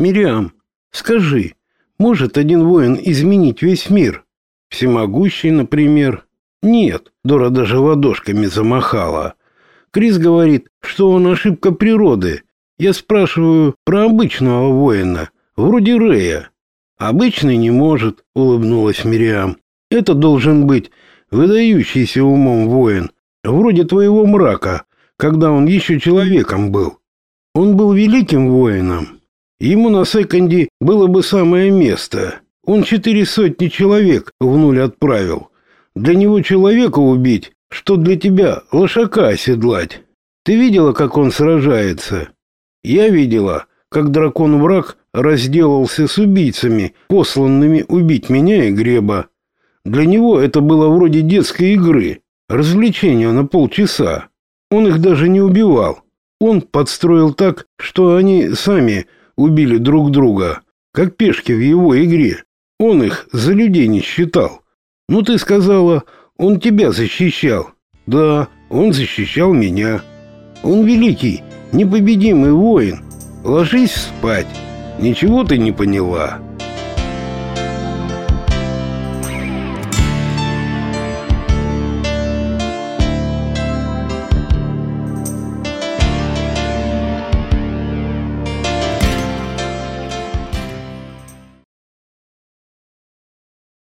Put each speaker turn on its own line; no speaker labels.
Мириам, скажи, может один воин изменить весь мир? Всемогущий, например? Нет, Дора даже ладошками замахала. Крис говорит, что он ошибка природы. Я спрашиваю про обычного воина, вроде Рея. Обычный не может, улыбнулась Мириам. Это должен быть выдающийся умом воин, вроде твоего мрака, когда он еще человеком был. Он был великим воином. Ему на секонде было бы самое место. Он четыре сотни человек в нуль отправил. Для него человека убить, что для тебя лошака оседлать. Ты видела, как он сражается? Я видела, как дракон-враг разделался с убийцами, посланными убить меня и Греба. Для него это было вроде детской игры, развлечения на полчаса. Он их даже не убивал. Он подстроил так, что они сами убили друг друга, как пешки в его игре. Он их за людей не считал. Ну ты сказала, он тебя защищал. Да, он защищал меня. Он великий, непобедимый воин. Ложись спать. Ничего ты не поняла.